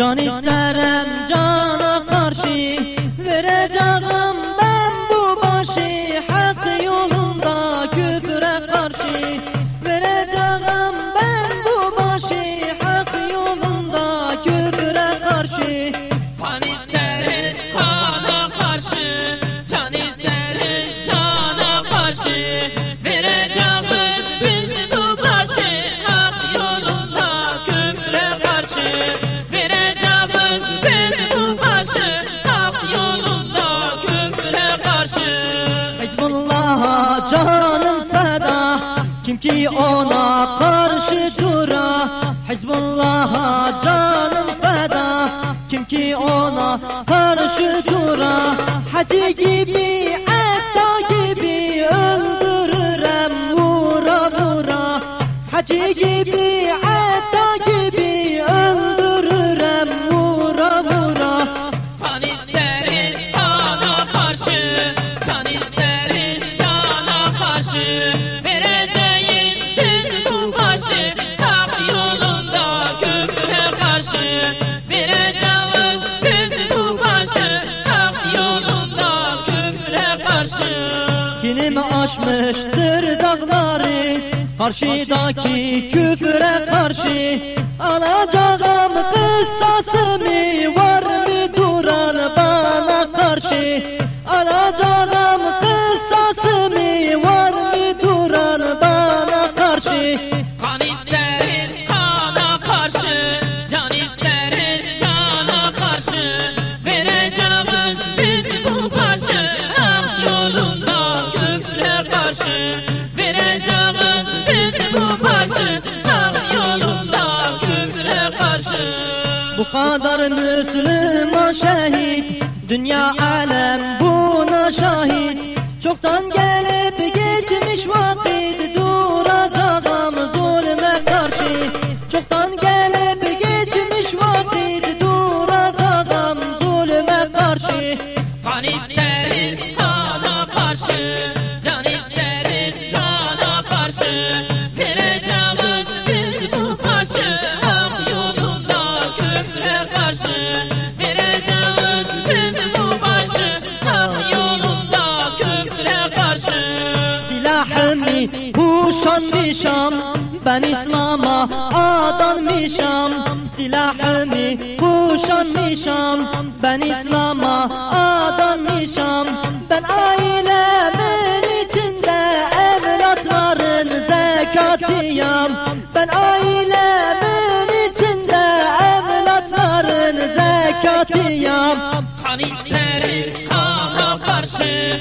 Can isterem cana karşı Vereceğim ben bu başı. Hak yolunda küfre karşı Vereceğim ben bu başı. Hak yolunda küfre karşı. Kim ki ona karşı dura Hizbullah'a canım feda. Kim ki ona karşı dura Hacı gibi Etta gibi öldürürem vura vura. Hacı gibi Kimin aşmıştır dağları Karşıdaki küfüre karşı. Alacağım kıssasını var. karşı yolunda küfre karşı. Bu kadar Müslüman şehit. Dünya Ben İslam'a adanmışam Silahımı kuşanmışam Ben İslam'a adanmışam Ben ailemin içinde Evlatların zekatıyam. Ben ailemin içinde Evlatların zekatıyam. Kan isteriz kana karşı